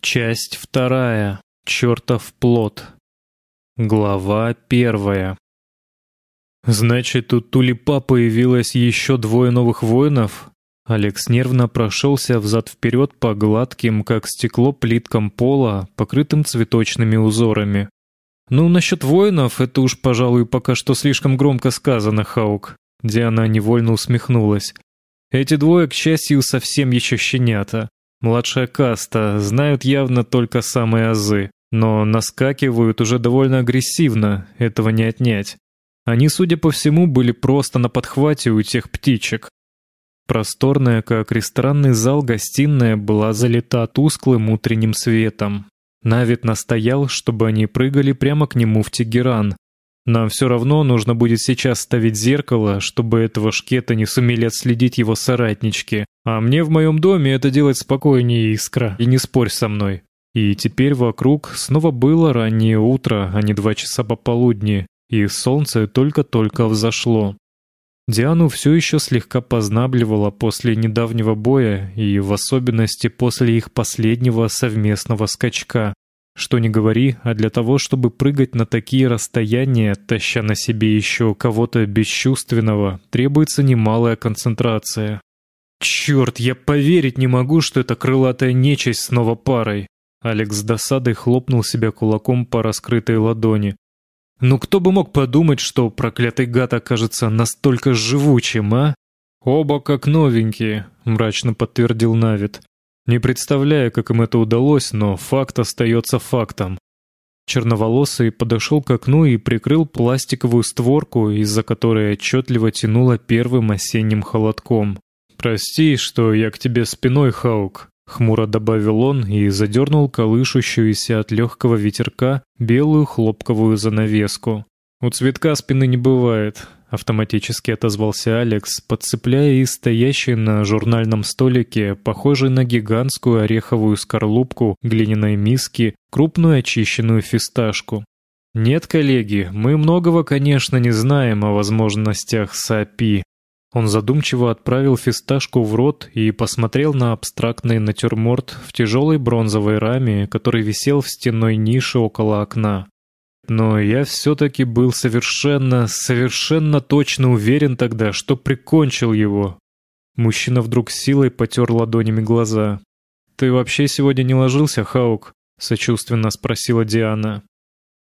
Часть вторая. Чертов плод. Глава первая. Значит, у Тулипа появилось еще двое новых воинов? Алекс нервно прошелся взад-вперед по гладким, как стекло, плиткам пола, покрытым цветочными узорами. Ну, насчет воинов, это уж, пожалуй, пока что слишком громко сказано, Хаук. Диана невольно усмехнулась. Эти двое, к счастью, совсем еще щенята. Младшая каста, знают явно только самые азы, но наскакивают уже довольно агрессивно, этого не отнять. Они, судя по всему, были просто на подхвате у тех птичек. Просторная, как ресторанный зал, гостиная была залита тусклым утренним светом. Навид настоял, чтобы они прыгали прямо к нему в Тегеран, нам все равно нужно будет сейчас ставить зеркало, чтобы этого шкета не сумели отследить его соратнички. А мне в моем доме это делать спокойнее, Искра, и не спорь со мной. И теперь вокруг снова было раннее утро, а не два часа пополудни, и солнце только-только взошло. Диану все еще слегка познабливало после недавнего боя и в особенности после их последнего совместного скачка. Что ни говори, а для того, чтобы прыгать на такие расстояния, таща на себе еще кого-то бесчувственного, требуется немалая концентрация. Черт, я поверить не могу, что эта крылатая нечисть снова парой. Алекс с досадой хлопнул себя кулаком по раскрытой ладони. Ну кто бы мог подумать, что проклятый гад окажется настолько живучим, а? Оба как новенькие, мрачно подтвердил Навид. Не представляю, как им это удалось, но факт остается фактом. Черноволосый подошел к окну и прикрыл пластиковую створку, из-за которой отчетливо тянуло первым осенним холодком. «Прости, что я к тебе спиной, Хаук», — хмуро добавил он и задернул колышущуюся от легкого ветерка белую хлопковую занавеску. «У цветка спины не бывает автоматически отозвался Алекс, подцепляя из стоящей на журнальном столике, похожей на гигантскую ореховую скорлупку глиняной миски, крупную очищенную фисташку. Нет, коллеги, мы многого, конечно, не знаем о возможностях САПИ. Он задумчиво отправил фисташку в рот и посмотрел на абстрактный натюрморт в тяжелой бронзовой раме, который висел в стенной нише около окна но я все-таки был совершенно, совершенно точно уверен тогда, что прикончил его. Мужчина вдруг силой потер ладонями глаза. «Ты вообще сегодня не ложился, Хаук?» — сочувственно спросила Диана.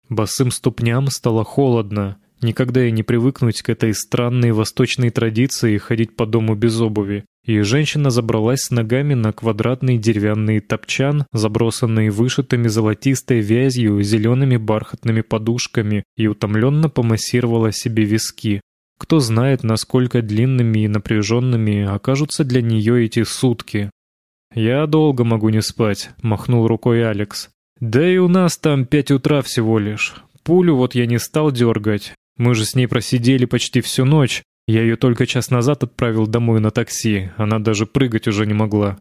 Босым ступням стало холодно. Никогда и не привыкнуть к этой странной восточной традиции ходить по дому без обуви и женщина забралась с ногами на квадратный деревянный топчан, забросанный вышитыми золотистой вязью зелеными бархатными подушками, и утомленно помассировала себе виски. Кто знает, насколько длинными и напряженными окажутся для нее эти сутки. «Я долго могу не спать», — махнул рукой Алекс. «Да и у нас там пять утра всего лишь. Пулю вот я не стал дергать. Мы же с ней просидели почти всю ночь, я ее только час назад отправил домой на такси, она даже прыгать уже не могла.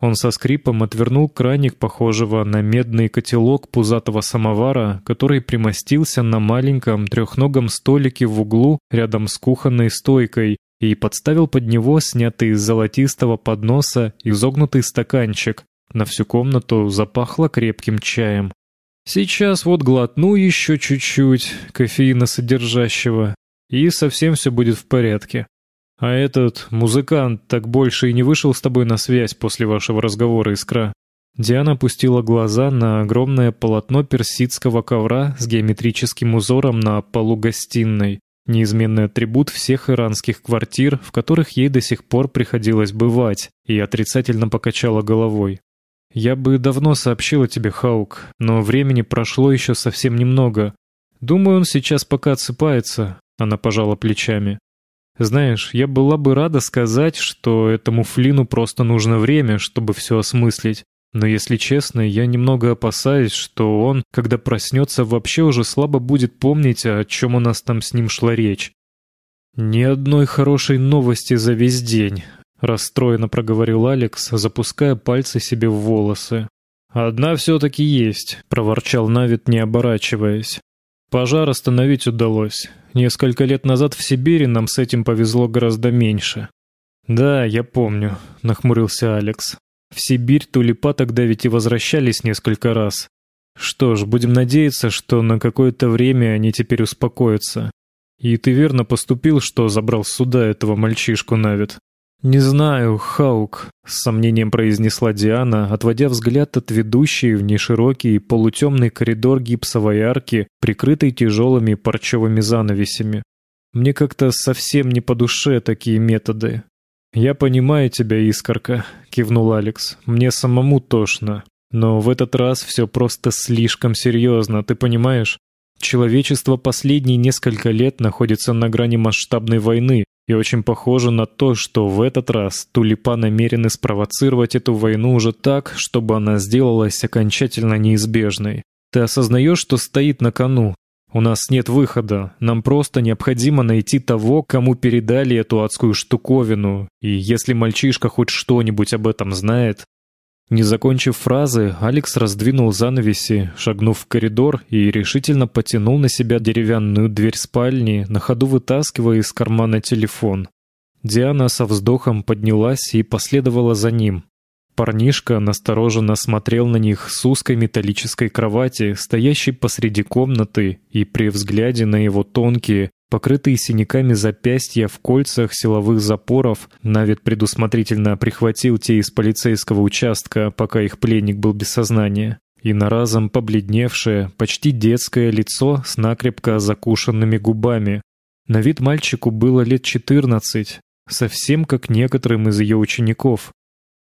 Он со скрипом отвернул краник, похожего на медный котелок пузатого самовара, который примостился на маленьком трехногом столике в углу рядом с кухонной стойкой, и подставил под него снятый из золотистого подноса изогнутый стаканчик. На всю комнату запахло крепким чаем. Сейчас вот глотну еще чуть-чуть кофеина содержащего и совсем все будет в порядке. А этот музыкант так больше и не вышел с тобой на связь после вашего разговора, Искра. Диана опустила глаза на огромное полотно персидского ковра с геометрическим узором на полу гостиной, неизменный атрибут всех иранских квартир, в которых ей до сих пор приходилось бывать, и отрицательно покачала головой. Я бы давно сообщила тебе, Хаук, но времени прошло еще совсем немного. Думаю, он сейчас пока отсыпается, она пожала плечами. Знаешь, я была бы рада сказать, что этому Флину просто нужно время, чтобы все осмыслить. Но если честно, я немного опасаюсь, что он, когда проснется, вообще уже слабо будет помнить, о чем у нас там с ним шла речь. Ни одной хорошей новости за весь день, расстроенно проговорил Алекс, запуская пальцы себе в волосы. Одна все таки есть, проворчал Навид, не оборачиваясь. Пожар остановить удалось. Несколько лет назад в Сибири нам с этим повезло гораздо меньше. Да, я помню, нахмурился Алекс. В Сибирь тулипа тогда ведь и возвращались несколько раз. Что ж, будем надеяться, что на какое-то время они теперь успокоятся. И ты верно поступил, что забрал сюда этого мальчишку Навид. Не знаю, Хаук, с сомнением произнесла Диана, отводя взгляд от ведущей в неширокий полутемный коридор гипсовой арки, прикрытой тяжелыми парчевыми занавесями. Мне как-то совсем не по душе такие методы. Я понимаю тебя, Искорка, кивнул Алекс. Мне самому тошно, но в этот раз все просто слишком серьезно, ты понимаешь? Человечество последние несколько лет находится на грани масштабной войны, и очень похоже на то, что в этот раз тулипа намерены спровоцировать эту войну уже так, чтобы она сделалась окончательно неизбежной. Ты осознаешь, что стоит на кону? У нас нет выхода. Нам просто необходимо найти того, кому передали эту адскую штуковину. И если мальчишка хоть что-нибудь об этом знает, не закончив фразы, Алекс раздвинул занавеси, шагнув в коридор и решительно потянул на себя деревянную дверь спальни, на ходу вытаскивая из кармана телефон. Диана со вздохом поднялась и последовала за ним. Парнишка настороженно смотрел на них с узкой металлической кровати, стоящей посреди комнаты, и при взгляде на его тонкие, Покрытые синяками запястья в кольцах силовых запоров, Навид предусмотрительно прихватил те из полицейского участка, пока их пленник был без сознания. И на разом побледневшее, почти детское лицо с накрепко закушенными губами. На вид мальчику было лет четырнадцать, совсем как некоторым из ее учеников.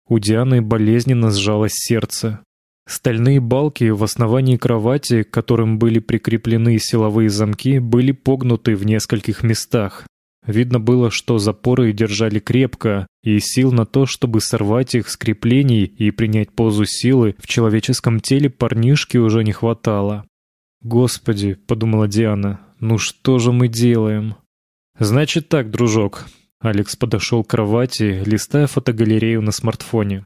У Дианы болезненно сжалось сердце. Стальные балки в основании кровати, к которым были прикреплены силовые замки, были погнуты в нескольких местах. Видно было, что запоры держали крепко, и сил на то, чтобы сорвать их с креплений и принять позу силы, в человеческом теле парнишки уже не хватало. «Господи», — подумала Диана, — «ну что же мы делаем?» «Значит так, дружок». Алекс подошел к кровати, листая фотогалерею на смартфоне.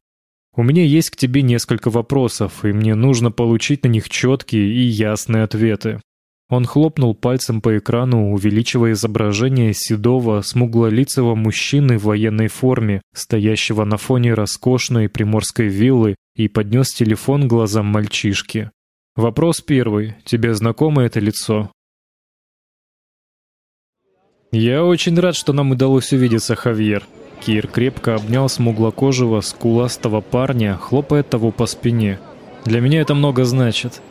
У меня есть к тебе несколько вопросов, и мне нужно получить на них четкие и ясные ответы. Он хлопнул пальцем по экрану, увеличивая изображение седого, смуглолицего мужчины в военной форме, стоящего на фоне роскошной приморской виллы, и поднес телефон глазам мальчишки. Вопрос первый. Тебе знакомо это лицо? Я очень рад, что нам удалось увидеться, Хавьер. Кир крепко обнял смуглокожего, скуластого парня, хлопая того по спине. «Для меня это много значит».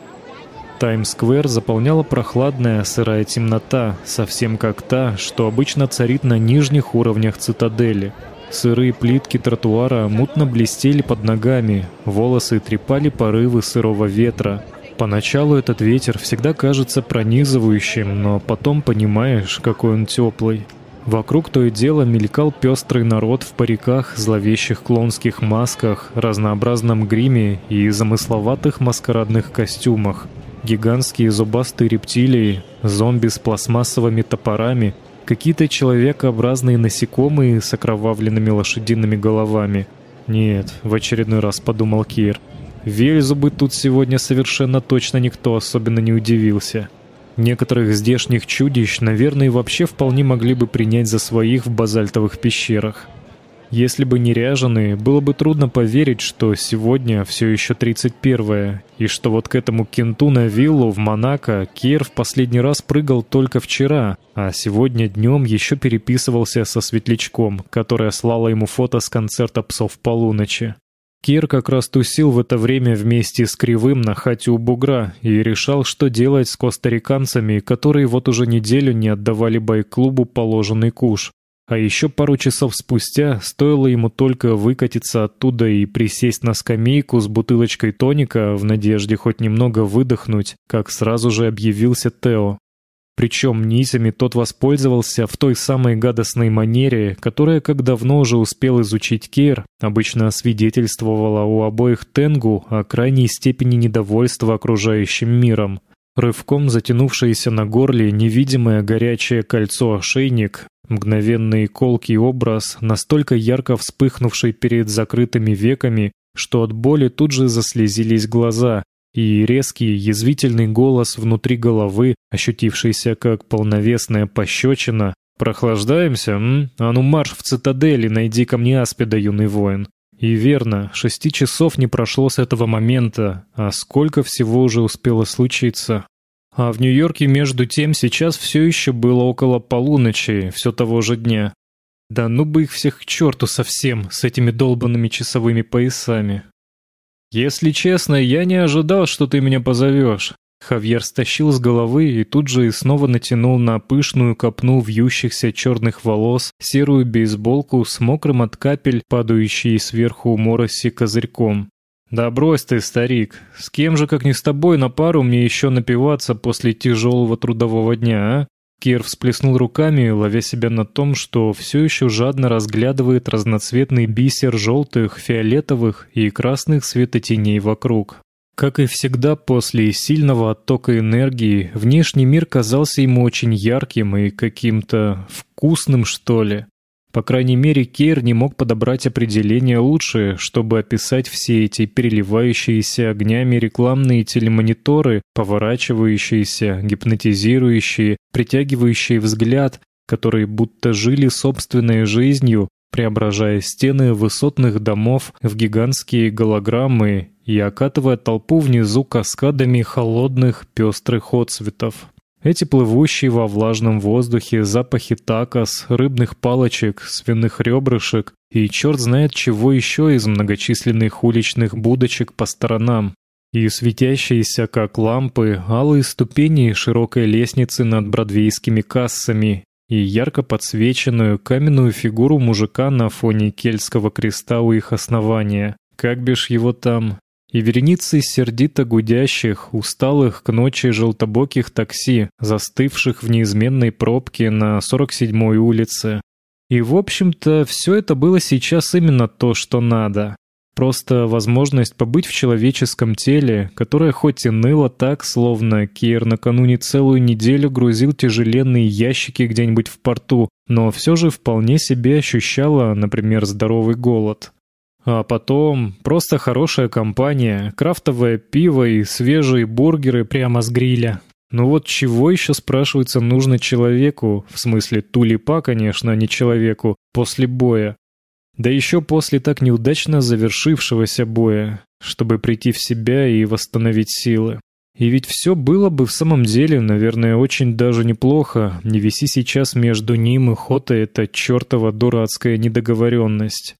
Таймс-сквер заполняла прохладная сырая темнота, совсем как та, что обычно царит на нижних уровнях цитадели. Сырые плитки тротуара мутно блестели под ногами, волосы трепали порывы сырого ветра. Поначалу этот ветер всегда кажется пронизывающим, но потом понимаешь, какой он теплый. Вокруг то и дело мелькал пестрый народ в париках, зловещих клонских масках, разнообразном гриме и замысловатых маскарадных костюмах. Гигантские зубастые рептилии, зомби с пластмассовыми топорами, какие-то человекообразные насекомые с окровавленными лошадиными головами. Нет, в очередной раз подумал Кир. Вельзубы тут сегодня совершенно точно никто особенно не удивился. Некоторых здешних чудищ, наверное, вообще вполне могли бы принять за своих в базальтовых пещерах. Если бы не ряженые, было бы трудно поверить, что сегодня все еще 31-е, и что вот к этому кенту на виллу в Монако Кир в последний раз прыгал только вчера, а сегодня днем еще переписывался со светлячком, которая слала ему фото с концерта псов полуночи. Кир как раз тусил в это время вместе с Кривым на хате у бугра и решал, что делать с костариканцами, которые вот уже неделю не отдавали байк-клубу положенный куш. А еще пару часов спустя, стоило ему только выкатиться оттуда и присесть на скамейку с бутылочкой тоника в надежде хоть немного выдохнуть, как сразу же объявился Тео. Причем нитями тот воспользовался в той самой гадостной манере, которая, как давно уже успел изучить Кер, обычно свидетельствовала у обоих Тенгу о крайней степени недовольства окружающим миром. Рывком затянувшееся на горле невидимое горячее кольцо-ошейник, мгновенный колкий образ, настолько ярко вспыхнувший перед закрытыми веками, что от боли тут же заслезились глаза, и резкий, язвительный голос внутри головы, ощутившийся как полновесная пощечина. «Прохлаждаемся, м? А ну марш в цитадели, найди ко мне аспида, юный воин!» И верно, шести часов не прошло с этого момента, а сколько всего уже успело случиться. А в Нью-Йорке между тем сейчас все еще было около полуночи, все того же дня. Да ну бы их всех к черту совсем, с этими долбанными часовыми поясами. Если честно, я не ожидал, что ты меня позовешь. Хавьер стащил с головы и тут же и снова натянул на пышную копну вьющихся черных волос серую бейсболку с мокрым от капель, падающей сверху мороси козырьком. «Да брось ты, старик, с кем же, как не с тобой, на пару мне еще напиваться после тяжелого трудового дня, а?» Кир всплеснул руками, ловя себя на том, что все еще жадно разглядывает разноцветный бисер желтых, фиолетовых и красных светотеней вокруг. Как и всегда после сильного оттока энергии, внешний мир казался ему очень ярким и каким-то вкусным, что ли. По крайней мере, Кейр не мог подобрать определение лучше, чтобы описать все эти переливающиеся огнями рекламные телемониторы, поворачивающиеся, гипнотизирующие, притягивающие взгляд, которые будто жили собственной жизнью, преображая стены высотных домов в гигантские голограммы и окатывая толпу внизу каскадами холодных пестрых отцветов. Эти плывущие во влажном воздухе запахи такос, рыбных палочек, свиных ребрышек и черт знает чего еще из многочисленных уличных будочек по сторонам. И светящиеся, как лампы, алые ступени широкой лестницы над бродвейскими кассами, и ярко подсвеченную каменную фигуру мужика на фоне кельтского креста у их основания. Как бишь его там? И вереницы сердито гудящих, усталых к ночи желтобоких такси, застывших в неизменной пробке на 47-й улице. И, в общем-то, все это было сейчас именно то, что надо. Просто возможность побыть в человеческом теле, которое хоть и ныло так, словно Кир накануне целую неделю грузил тяжеленные ящики где-нибудь в порту, но все же вполне себе ощущало, например, здоровый голод. А потом просто хорошая компания, крафтовое пиво и свежие бургеры прямо с гриля. Ну вот чего еще, спрашивается, нужно человеку, в смысле тулипа, конечно, а не человеку, после боя. Да еще после так неудачно завершившегося боя, чтобы прийти в себя и восстановить силы. И ведь все было бы в самом деле, наверное, очень даже неплохо, не виси сейчас между ним и Хотой эта чертова дурацкая недоговоренность.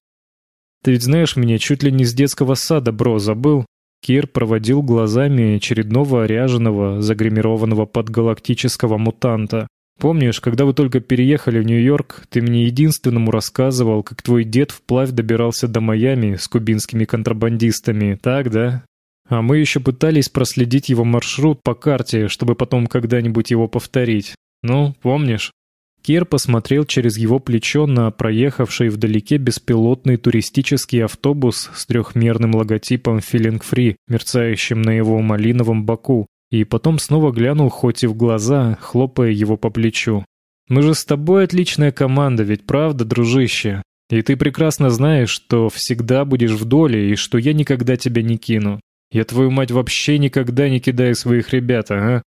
Ты ведь знаешь меня чуть ли не с детского сада, бро, забыл? Кир проводил глазами очередного ряженого, загримированного под галактического мутанта. Помнишь, когда вы только переехали в Нью-Йорк, ты мне единственному рассказывал, как твой дед вплавь добирался до Майами с кубинскими контрабандистами, так, да? А мы еще пытались проследить его маршрут по карте, чтобы потом когда-нибудь его повторить. Ну, помнишь? Кир посмотрел через его плечо на проехавший вдалеке беспилотный туристический автобус с трехмерным логотипом Feeling Free, мерцающим на его малиновом боку, и потом снова глянул хоть и в глаза, хлопая его по плечу. «Мы же с тобой отличная команда, ведь правда, дружище? И ты прекрасно знаешь, что всегда будешь в доле и что я никогда тебя не кину. Я твою мать вообще никогда не кидаю своих ребят, ага.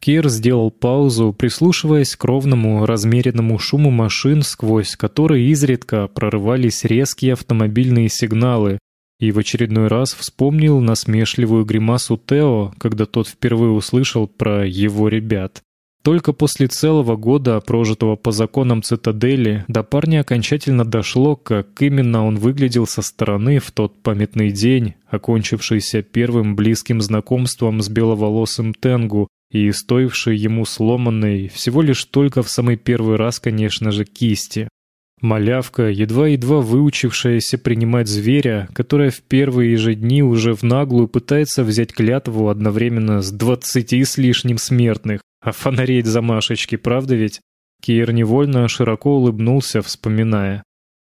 Кир сделал паузу, прислушиваясь к ровному, размеренному шуму машин, сквозь которые изредка прорывались резкие автомобильные сигналы, и в очередной раз вспомнил насмешливую гримасу Тео, когда тот впервые услышал про его ребят. Только после целого года, прожитого по законам цитадели, до парня окончательно дошло, как именно он выглядел со стороны в тот памятный день, окончившийся первым близким знакомством с беловолосым Тенгу, и стоившей ему сломанной всего лишь только в самый первый раз, конечно же, кисти. Малявка, едва-едва выучившаяся принимать зверя, которая в первые же дни уже в наглую пытается взять клятву одновременно с двадцати с лишним смертных, а фонареть замашечки, правда ведь? Кир невольно широко улыбнулся, вспоминая.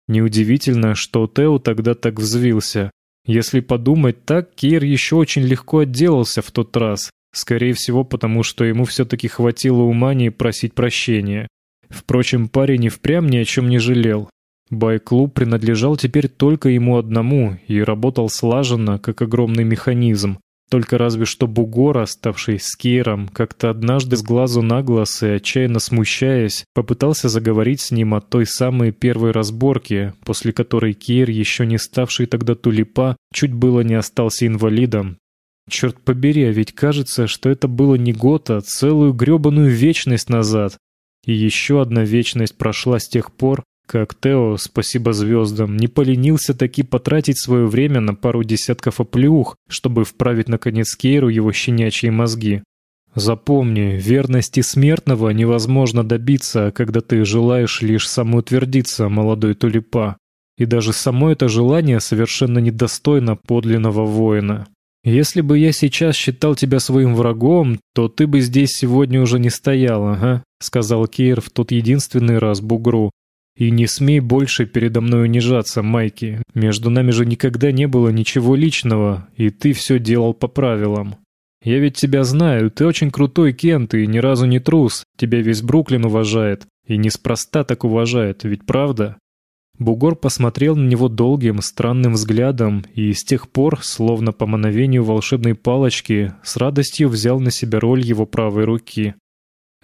Неудивительно, что Тео тогда так взвился. Если подумать так, Кир еще очень легко отделался в тот раз, Скорее всего, потому что ему все-таки хватило ума не просить прощения. Впрочем, парень и впрямь ни о чем не жалел. Бай-клуб принадлежал теперь только ему одному и работал слаженно, как огромный механизм. Только разве что бугор, оставший с Кейром, как-то однажды с глазу на глаз и отчаянно смущаясь, попытался заговорить с ним о той самой первой разборке, после которой Кейр, еще не ставший тогда тулипа, чуть было не остался инвалидом. Черт побери, а ведь кажется, что это было не год, а целую гребаную вечность назад. И еще одна вечность прошла с тех пор, как Тео, спасибо звездам, не поленился таки потратить свое время на пару десятков оплеух, чтобы вправить наконец Кейру его щенячьи мозги. Запомни, верности смертного невозможно добиться, когда ты желаешь лишь самоутвердиться, молодой тулипа. И даже само это желание совершенно недостойно подлинного воина. Если бы я сейчас считал тебя своим врагом, то ты бы здесь сегодня уже не стоял, ага, сказал Кейр в тот единственный раз бугру, и не смей больше передо мной унижаться, Майки. Между нами же никогда не было ничего личного, и ты все делал по правилам. Я ведь тебя знаю, ты очень крутой Кент и ни разу не трус. Тебя весь Бруклин уважает. И неспроста так уважает, ведь правда? Бугор посмотрел на него долгим, странным взглядом и с тех пор, словно по мановению волшебной палочки, с радостью взял на себя роль его правой руки.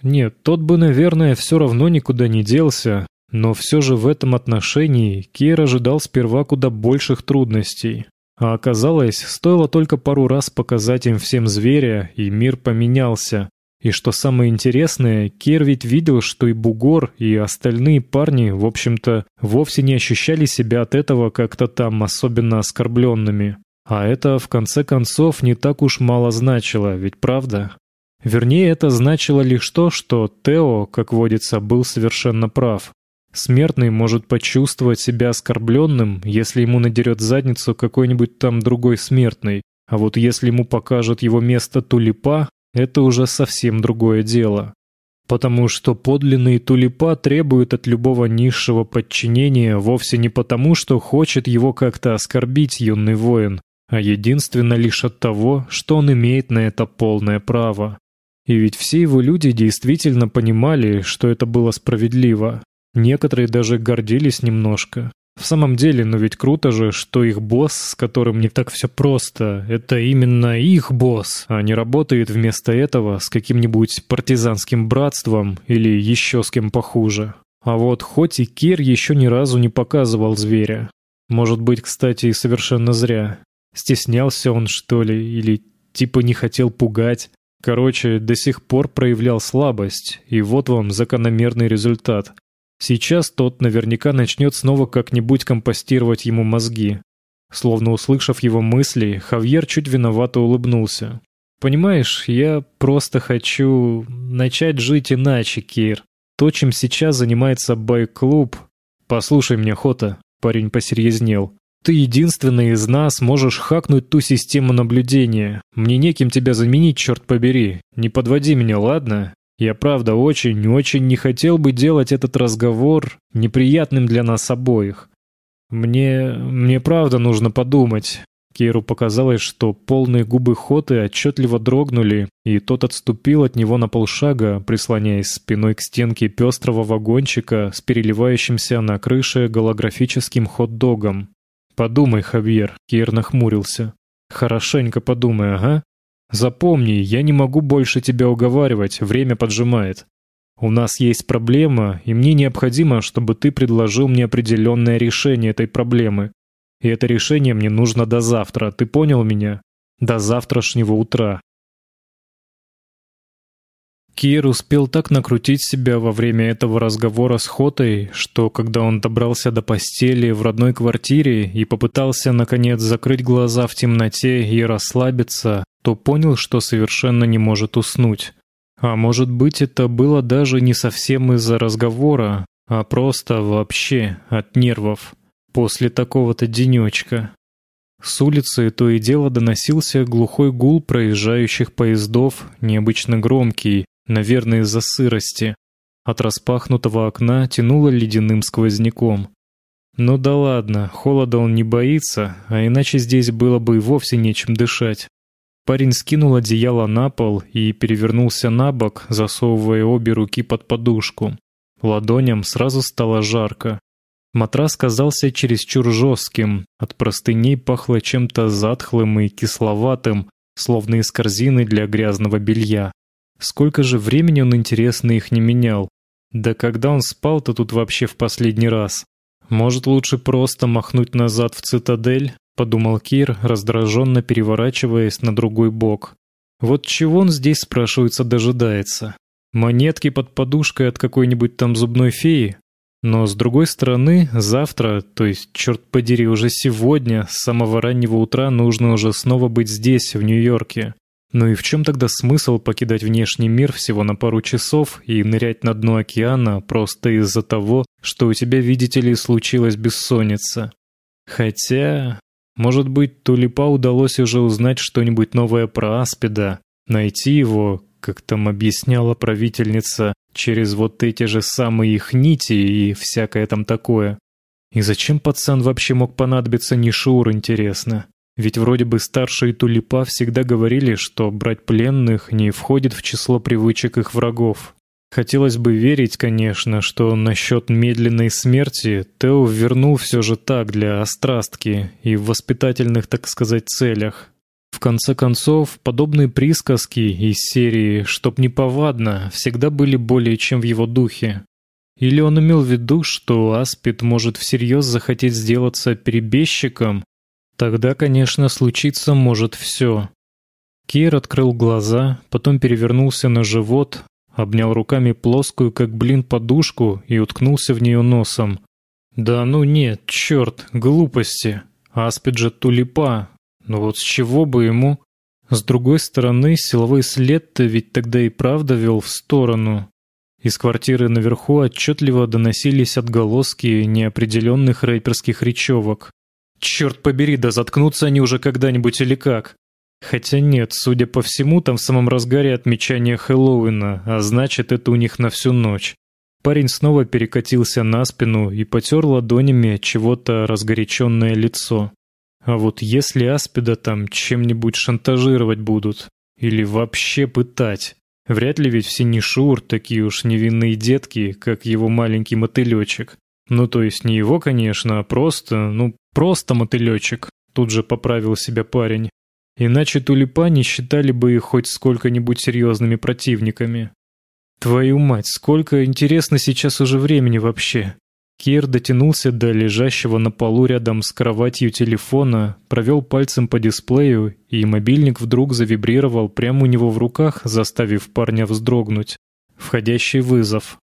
Нет, тот бы, наверное, все равно никуда не делся, но все же в этом отношении Кейр ожидал сперва куда больших трудностей. А оказалось, стоило только пару раз показать им всем зверя, и мир поменялся. И что самое интересное, Кер ведь видел, что и Бугор, и остальные парни, в общем-то, вовсе не ощущали себя от этого как-то там особенно оскорбленными. А это, в конце концов, не так уж мало значило, ведь правда? Вернее, это значило лишь то, что Тео, как водится, был совершенно прав. Смертный может почувствовать себя оскорбленным, если ему надерет задницу какой-нибудь там другой смертный, а вот если ему покажут его место тулипа, это уже совсем другое дело. Потому что подлинный тулипа требует от любого низшего подчинения вовсе не потому, что хочет его как-то оскорбить юный воин, а единственно лишь от того, что он имеет на это полное право. И ведь все его люди действительно понимали, что это было справедливо. Некоторые даже гордились немножко. В самом деле, ну ведь круто же, что их босс, с которым не так все просто, это именно их босс, а не работает вместо этого с каким-нибудь партизанским братством или еще с кем похуже. А вот хоть и Кир еще ни разу не показывал зверя. Может быть, кстати, и совершенно зря. Стеснялся он, что ли, или типа не хотел пугать. Короче, до сих пор проявлял слабость, и вот вам закономерный результат. Сейчас тот наверняка начнет снова как-нибудь компостировать ему мозги. Словно услышав его мысли, Хавьер чуть виновато улыбнулся. «Понимаешь, я просто хочу начать жить иначе, Кир. То, чем сейчас занимается байк-клуб...» «Послушай мне, Хота», — парень посерьезнел. «Ты единственный из нас можешь хакнуть ту систему наблюдения. Мне неким тебя заменить, черт побери. Не подводи меня, ладно? Я правда очень-очень не хотел бы делать этот разговор неприятным для нас обоих. Мне... мне правда нужно подумать. Кейру показалось, что полные губы Хоты отчетливо дрогнули, и тот отступил от него на полшага, прислоняясь спиной к стенке пестрого вагончика с переливающимся на крыше голографическим хот-догом. «Подумай, Хавьер», — Кейр нахмурился. «Хорошенько подумай, ага. Запомни, я не могу больше тебя уговаривать, время поджимает. У нас есть проблема, и мне необходимо, чтобы ты предложил мне определенное решение этой проблемы. И это решение мне нужно до завтра, ты понял меня? До завтрашнего утра. Кир успел так накрутить себя во время этого разговора с Хотой, что когда он добрался до постели в родной квартире и попытался наконец закрыть глаза в темноте и расслабиться, то понял, что совершенно не может уснуть. А может быть, это было даже не совсем из-за разговора, а просто вообще от нервов после такого-то денечка. С улицы то и дело доносился глухой гул проезжающих поездов, необычно громкий, наверное, из-за сырости. От распахнутого окна тянуло ледяным сквозняком. Ну да ладно, холода он не боится, а иначе здесь было бы и вовсе нечем дышать. Парень скинул одеяло на пол и перевернулся на бок, засовывая обе руки под подушку. Ладоням сразу стало жарко. Матрас казался чересчур жестким, от простыней пахло чем-то затхлым и кисловатым, словно из корзины для грязного белья. Сколько же времени он, интересно, их не менял? Да когда он спал-то тут вообще в последний раз? Может, лучше просто махнуть назад в цитадель? Подумал Кир, раздраженно переворачиваясь на другой бок. Вот чего он здесь, спрашивается, дожидается? Монетки под подушкой от какой-нибудь там зубной феи? Но с другой стороны, завтра, то есть, черт подери, уже сегодня, с самого раннего утра нужно уже снова быть здесь, в Нью-Йорке. Ну и в чем тогда смысл покидать внешний мир всего на пару часов и нырять на дно океана просто из-за того, что у тебя, видите ли, случилась бессонница? Хотя, может быть, Тулипа удалось уже узнать что-нибудь новое про Аспида, найти его, как там объясняла правительница, через вот эти же самые их нити и всякое там такое. И зачем пацан вообще мог понадобиться Нишур, интересно? Ведь вроде бы старшие тулипа всегда говорили, что брать пленных не входит в число привычек их врагов. Хотелось бы верить, конечно, что насчет медленной смерти Тео вернул все же так для острастки и в воспитательных, так сказать, целях. В конце концов, подобные присказки из серии «чтоб не повадно» всегда были более чем в его духе. Или он имел в виду, что Аспид может всерьез захотеть сделаться перебежчиком, тогда, конечно, случиться может все. Кир открыл глаза, потом перевернулся на живот, обнял руками плоскую, как блин, подушку и уткнулся в нее носом. «Да ну нет, черт, глупости! Аспид же тулипа, но вот с чего бы ему? С другой стороны, силовой след-то ведь тогда и правда вел в сторону. Из квартиры наверху отчетливо доносились отголоски неопределенных рэперских речевок. Черт побери, да заткнутся они уже когда-нибудь или как? Хотя нет, судя по всему, там в самом разгаре отмечания Хэллоуина, а значит, это у них на всю ночь. Парень снова перекатился на спину и потер ладонями чего-то разгоряченное лицо. А вот если Аспида там чем-нибудь шантажировать будут или вообще пытать, вряд ли ведь все Нишур такие уж невинные детки, как его маленький мотылечек. Ну, то есть не его, конечно, а просто, ну, просто мотылечек. Тут же поправил себя парень. Иначе тулипани считали бы их хоть сколько-нибудь серьезными противниками. Твою мать, сколько интересно сейчас уже времени вообще. Кир дотянулся до лежащего на полу рядом с кроватью телефона, провел пальцем по дисплею, и мобильник вдруг завибрировал прямо у него в руках, заставив парня вздрогнуть. Входящий вызов.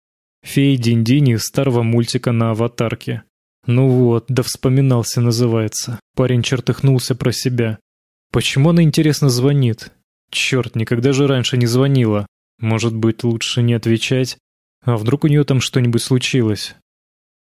Феи Диндини старого мультика на аватарке. Ну вот, да вспоминался называется. Парень чертыхнулся про себя. Почему она, интересно, звонит? Черт, никогда же раньше не звонила. Может быть, лучше не отвечать? А вдруг у нее там что-нибудь случилось?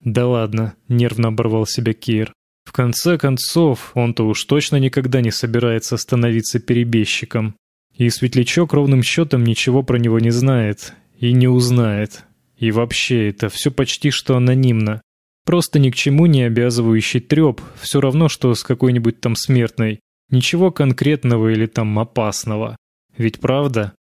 Да ладно, нервно оборвал себя Кир. В конце концов, он-то уж точно никогда не собирается становиться перебежчиком. И Светлячок ровным счетом ничего про него не знает и не узнает. И вообще, это все почти что анонимно. Просто ни к чему не обязывающий треп, все равно, что с какой-нибудь там смертной. Ничего конкретного или там опасного. Ведь правда?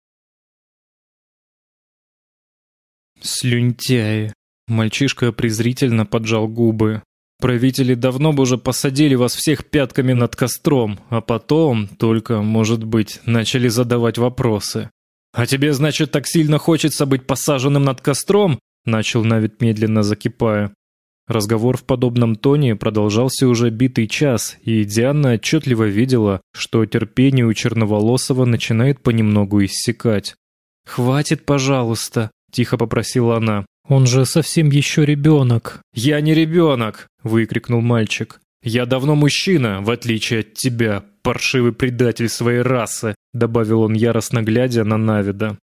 Слюнтяи. Мальчишка презрительно поджал губы. Правители давно бы уже посадили вас всех пятками над костром, а потом только, может быть, начали задавать вопросы. А тебе, значит, так сильно хочется быть посаженным над костром? начал Навид медленно закипая. Разговор в подобном тоне продолжался уже битый час, и Диана отчетливо видела, что терпение у черноволосого начинает понемногу иссякать. «Хватит, пожалуйста», — тихо попросила она. Он же совсем еще ребенок. Я не ребенок, выкрикнул мальчик. Я давно мужчина, в отличие от тебя, паршивый предатель своей расы, добавил он яростно глядя на Навида.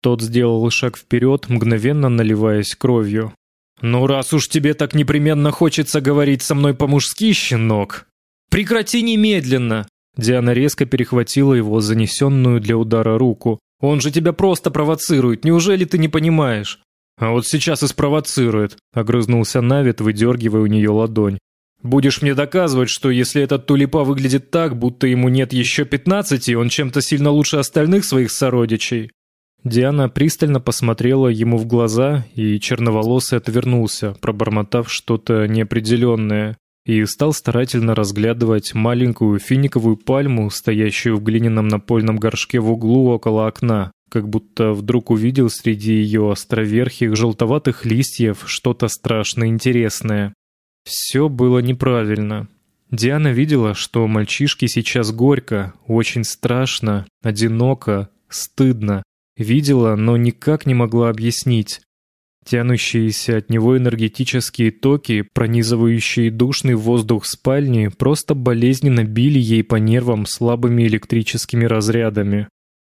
Тот сделал шаг вперед, мгновенно наливаясь кровью. «Ну, раз уж тебе так непременно хочется говорить со мной по-мужски, щенок, прекрати немедленно!» Диана резко перехватила его занесенную для удара руку. «Он же тебя просто провоцирует, неужели ты не понимаешь? А вот сейчас и спровоцирует, огрызнулся Навид, выдергивая у нее ладонь. Будешь мне доказывать, что если этот тулипа выглядит так, будто ему нет еще пятнадцати, он чем-то сильно лучше остальных своих сородичей. Диана пристально посмотрела ему в глаза, и черноволосый отвернулся, пробормотав что-то неопределенное. и стал старательно разглядывать маленькую финиковую пальму, стоящую в глиняном напольном горшке в углу около окна, как будто вдруг увидел среди ее островерхих желтоватых листьев что-то страшно интересное. Все было неправильно. Диана видела, что мальчишке сейчас горько, очень страшно, одиноко, стыдно. Видела, но никак не могла объяснить. Тянущиеся от него энергетические токи, пронизывающие душный воздух спальни, просто болезненно били ей по нервам слабыми электрическими разрядами.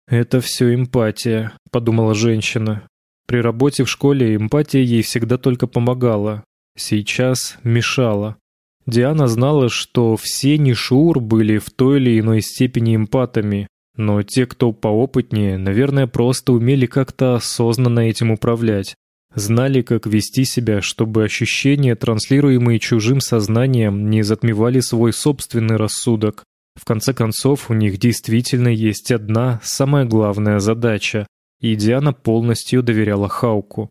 «Это все эмпатия», — подумала женщина. При работе в школе эмпатия ей всегда только помогала. Сейчас мешала. Диана знала, что все Нишур были в той или иной степени эмпатами, но те, кто поопытнее, наверное, просто умели как-то осознанно этим управлять знали, как вести себя, чтобы ощущения, транслируемые чужим сознанием, не затмевали свой собственный рассудок. В конце концов, у них действительно есть одна, самая главная задача, и Диана полностью доверяла Хауку.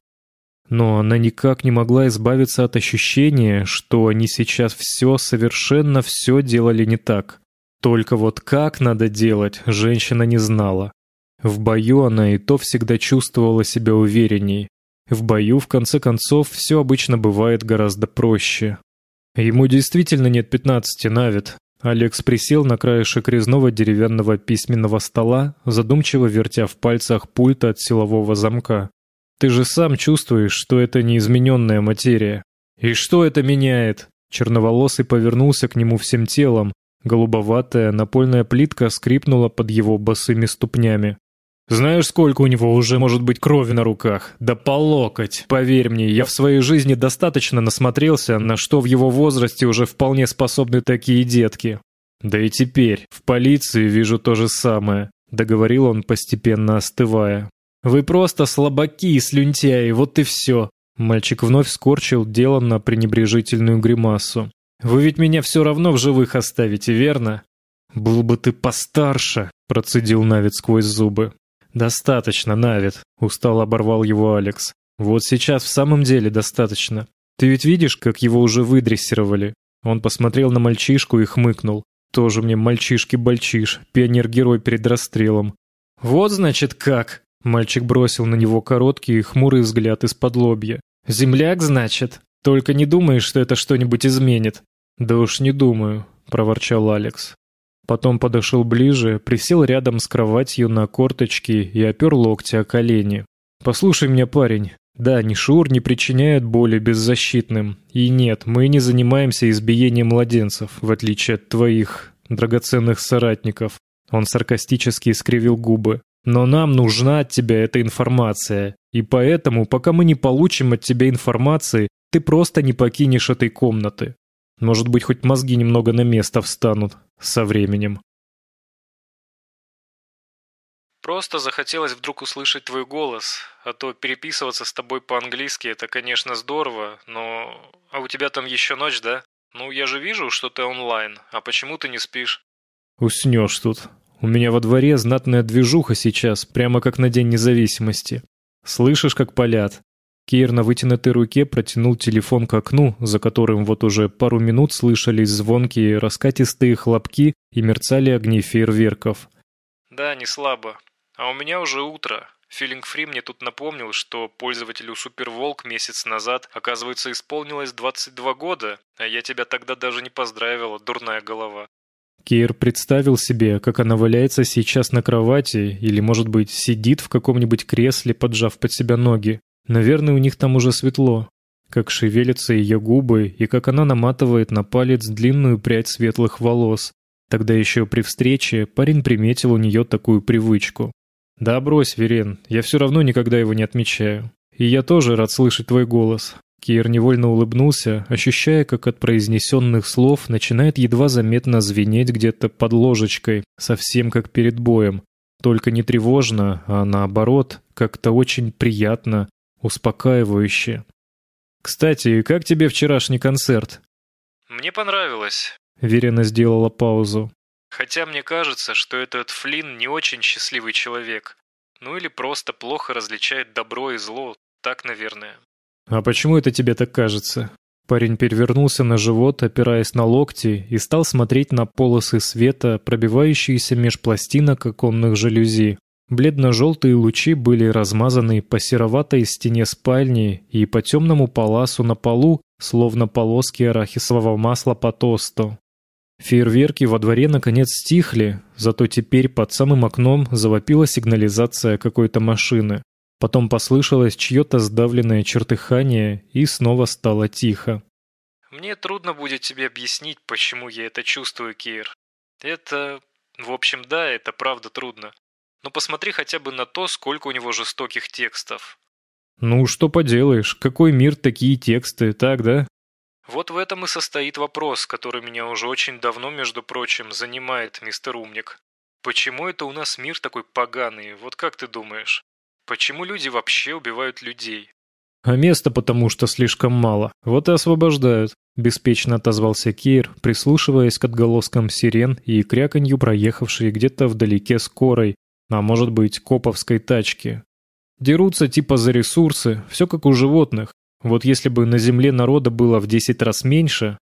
Но она никак не могла избавиться от ощущения, что они сейчас все, совершенно все делали не так. Только вот как надо делать, женщина не знала. В бою она и то всегда чувствовала себя уверенней. В бою, в конце концов, все обычно бывает гораздо проще. Ему действительно нет пятнадцати, Навид. Алекс присел на краешек резного деревянного письменного стола, задумчиво вертя в пальцах пульт от силового замка. Ты же сам чувствуешь, что это неизмененная материя. И что это меняет? Черноволосый повернулся к нему всем телом. Голубоватая напольная плитка скрипнула под его босыми ступнями. Знаешь, сколько у него уже может быть крови на руках? Да по локоть. Поверь мне, я в своей жизни достаточно насмотрелся, на что в его возрасте уже вполне способны такие детки. Да и теперь в полиции вижу то же самое, договорил он постепенно остывая. Вы просто слабаки и слюнтяи, вот и все. Мальчик вновь скорчил деланно пренебрежительную гримасу. Вы ведь меня все равно в живых оставите, верно? Был бы ты постарше, процедил Навид сквозь зубы. «Достаточно, Навид», — устало оборвал его Алекс. «Вот сейчас в самом деле достаточно. Ты ведь видишь, как его уже выдрессировали?» Он посмотрел на мальчишку и хмыкнул. «Тоже мне мальчишки-бальчиш, пионер-герой перед расстрелом». «Вот, значит, как!» Мальчик бросил на него короткий и хмурый взгляд из-под лобья. «Земляк, значит? Только не думаешь, что это что-нибудь изменит?» «Да уж не думаю», — проворчал Алекс. Потом подошел ближе, присел рядом с кроватью на корточки и опер локти о колени. «Послушай меня, парень. Да, Нишур не причиняет боли беззащитным. И нет, мы не занимаемся избиением младенцев, в отличие от твоих драгоценных соратников». Он саркастически искривил губы. «Но нам нужна от тебя эта информация. И поэтому, пока мы не получим от тебя информации, ты просто не покинешь этой комнаты. Может быть, хоть мозги немного на место встанут со временем. Просто захотелось вдруг услышать твой голос, а то переписываться с тобой по-английски это, конечно, здорово, но... А у тебя там еще ночь, да? Ну, я же вижу, что ты онлайн, а почему ты не спишь? Уснешь тут. У меня во дворе знатная движуха сейчас, прямо как на День независимости. Слышишь, как палят? Кейр на вытянутой руке протянул телефон к окну, за которым вот уже пару минут слышались звонкие раскатистые хлопки и мерцали огни фейерверков. «Да, не слабо. А у меня уже утро. Филинг Фри мне тут напомнил, что пользователю Суперволк месяц назад, оказывается, исполнилось 22 года, а я тебя тогда даже не поздравила, дурная голова». Кейр представил себе, как она валяется сейчас на кровати или, может быть, сидит в каком-нибудь кресле, поджав под себя ноги. Наверное, у них там уже светло. Как шевелятся ее губы и как она наматывает на палец длинную прядь светлых волос. Тогда еще при встрече парень приметил у нее такую привычку. «Да брось, Верен, я все равно никогда его не отмечаю. И я тоже рад слышать твой голос». Кир невольно улыбнулся, ощущая, как от произнесенных слов начинает едва заметно звенеть где-то под ложечкой, совсем как перед боем. Только не тревожно, а наоборот, как-то очень приятно, успокаивающе. «Кстати, как тебе вчерашний концерт?» «Мне понравилось», — Верена сделала паузу. «Хотя мне кажется, что этот Флинн не очень счастливый человек. Ну или просто плохо различает добро и зло, так, наверное». «А почему это тебе так кажется?» Парень перевернулся на живот, опираясь на локти, и стал смотреть на полосы света, пробивающиеся меж пластинок оконных жалюзи. Бледно-желтые лучи были размазаны по сероватой стене спальни и по темному паласу на полу, словно полоски арахисового масла по тосту. Фейерверки во дворе наконец стихли, зато теперь под самым окном завопила сигнализация какой-то машины. Потом послышалось чье-то сдавленное чертыхание, и снова стало тихо. «Мне трудно будет тебе объяснить, почему я это чувствую, Кир. Это... В общем, да, это правда трудно. Но посмотри хотя бы на то, сколько у него жестоких текстов». «Ну, что поделаешь, какой мир такие тексты, так, да?» Вот в этом и состоит вопрос, который меня уже очень давно, между прочим, занимает, мистер Умник. Почему это у нас мир такой поганый, вот как ты думаешь? Почему люди вообще убивают людей? А места потому что слишком мало. Вот и освобождают. Беспечно отозвался Кейр, прислушиваясь к отголоскам сирен и кряканью проехавшей где-то вдалеке скорой, а может быть, коповской тачки. Дерутся типа за ресурсы, все как у животных. Вот если бы на земле народа было в 10 раз меньше...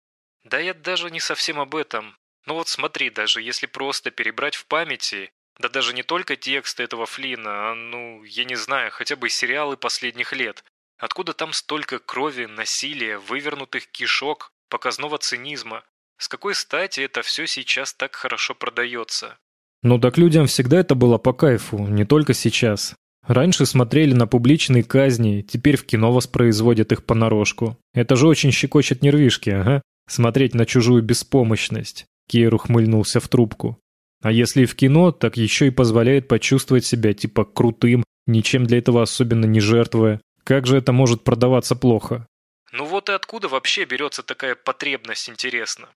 Да я даже не совсем об этом. Ну вот смотри, даже если просто перебрать в памяти, да даже не только тексты этого Флина, а, ну, я не знаю, хотя бы сериалы последних лет. Откуда там столько крови, насилия, вывернутых кишок, показного цинизма? С какой стати это все сейчас так хорошо продается? Ну так людям всегда это было по кайфу, не только сейчас. Раньше смотрели на публичные казни, теперь в кино воспроизводят их понарошку. Это же очень щекочет нервишки, ага. Смотреть на чужую беспомощность. Кейр ухмыльнулся в трубку. А если в кино, так еще и позволяет почувствовать себя типа крутым, ничем для этого особенно не жертвуя. Как же это может продаваться плохо? Ну вот и откуда вообще берется такая потребность, интересно?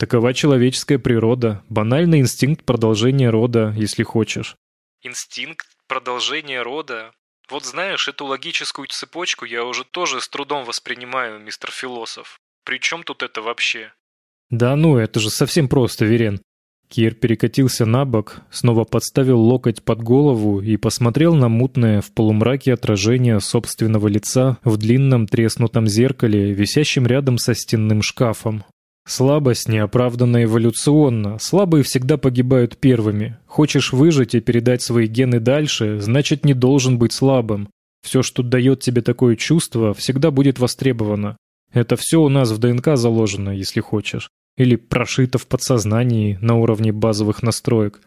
Такова человеческая природа, банальный инстинкт продолжения рода, если хочешь. Инстинкт продолжения рода? Вот знаешь, эту логическую цепочку я уже тоже с трудом воспринимаю, мистер философ. При чем тут это вообще? Да ну, это же совсем просто, Верен. Кир перекатился на бок, снова подставил локоть под голову и посмотрел на мутное в полумраке отражение собственного лица в длинном треснутом зеркале, висящем рядом со стенным шкафом. Слабость неоправданно эволюционна. Слабые всегда погибают первыми. Хочешь выжить и передать свои гены дальше, значит не должен быть слабым. Все, что дает тебе такое чувство, всегда будет востребовано. Это все у нас в ДНК заложено, если хочешь. Или прошито в подсознании на уровне базовых настроек?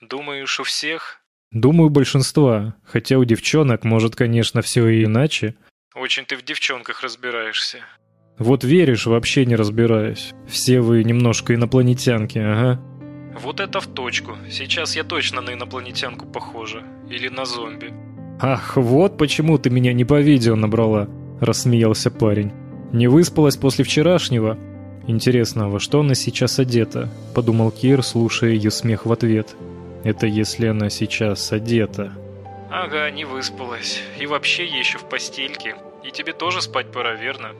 Думаешь, у всех? Думаю, большинства. Хотя у девчонок, может, конечно, все и иначе. Очень ты в девчонках разбираешься. Вот веришь, вообще не разбираюсь. Все вы немножко инопланетянки, ага. Вот это в точку. Сейчас я точно на инопланетянку похожа. Или на зомби. Ах, вот почему ты меня не по видео набрала, рассмеялся парень. Не выспалась после вчерашнего? Интересно, во что она сейчас одета? Подумал Кир, слушая ее смех в ответ. Это если она сейчас одета. Ага, не выспалась. И вообще еще в постельке. И тебе тоже спать пора, верно?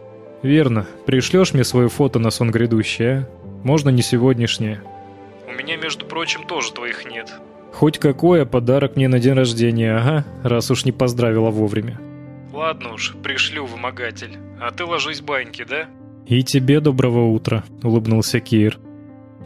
Верно. Пришлешь мне свое фото на сон грядущий, а? Можно не сегодняшнее. У меня, между прочим, тоже твоих нет. Хоть какое подарок мне на день рождения, ага, раз уж не поздравила вовремя. Ладно уж, пришлю, вымогатель. А ты ложись баньки, да? «И тебе доброго утра», — улыбнулся Кир.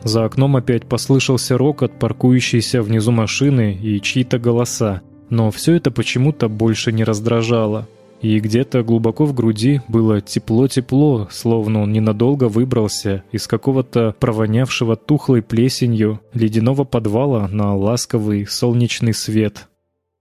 За окном опять послышался рокот паркующейся внизу машины и чьи-то голоса, но все это почему-то больше не раздражало. И где-то глубоко в груди было тепло-тепло, словно он ненадолго выбрался из какого-то провонявшего тухлой плесенью ледяного подвала на ласковый солнечный свет.